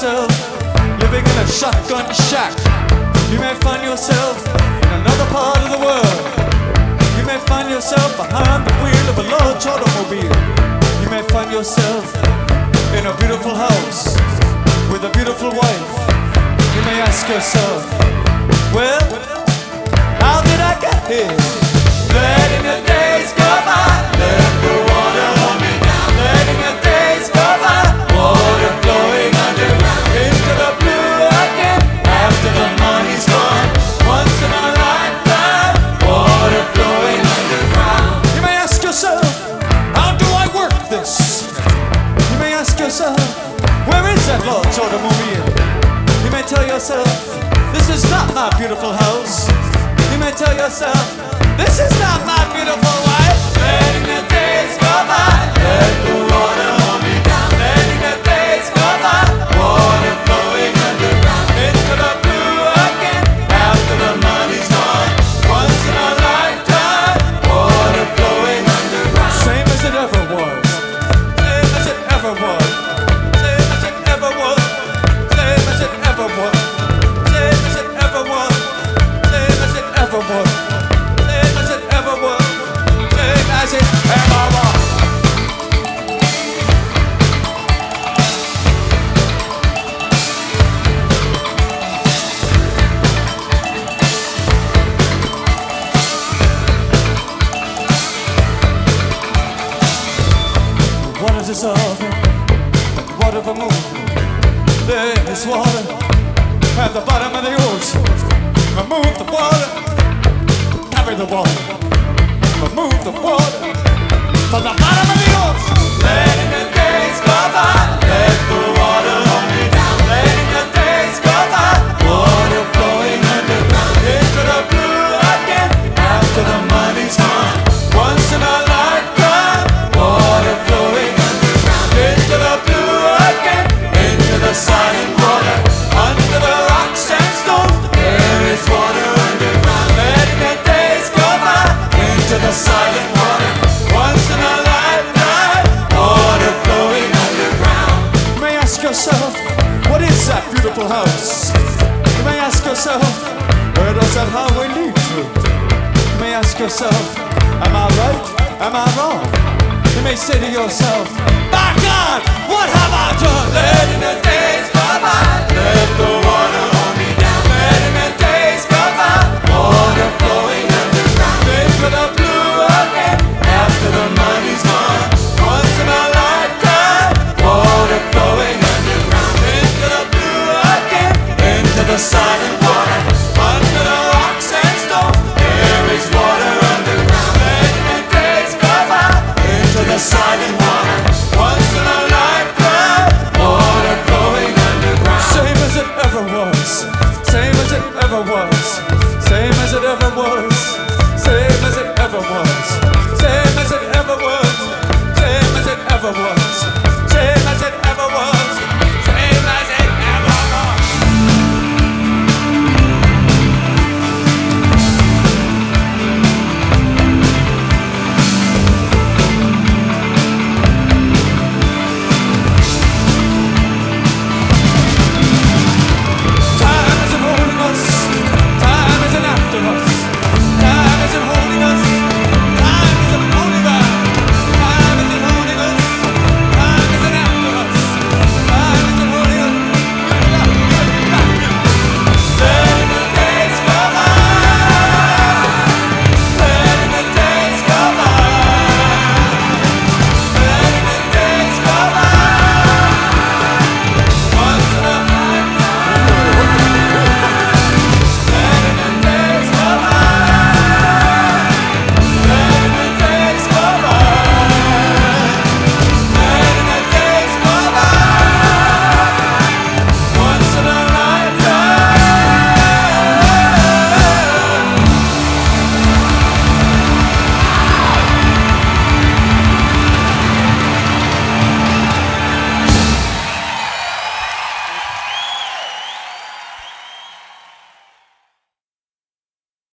yourself living in a shotgun shack. You may find yourself in another part of the world. You may find yourself behind the wheel of a large automobile. You may find yourself in a beautiful house with a beautiful wife. You may ask yourself, well, how did I get here? Letting the days go by, yourself, this is not my beautiful house. You may tell yourself, this is not my beautiful wife. Is this? What of a moon? There is water at the bottom of the ocean. Remove the water, carry the water. Remove the water from the bottom of the ocean. Letting that house? You may ask yourself, where does that highway lead to? You may ask yourself, am I right? Am I wrong? You may say to yourself, my God, what have I done? Letting the days go by, let the water ever was, same as it ever was, same as it ever was.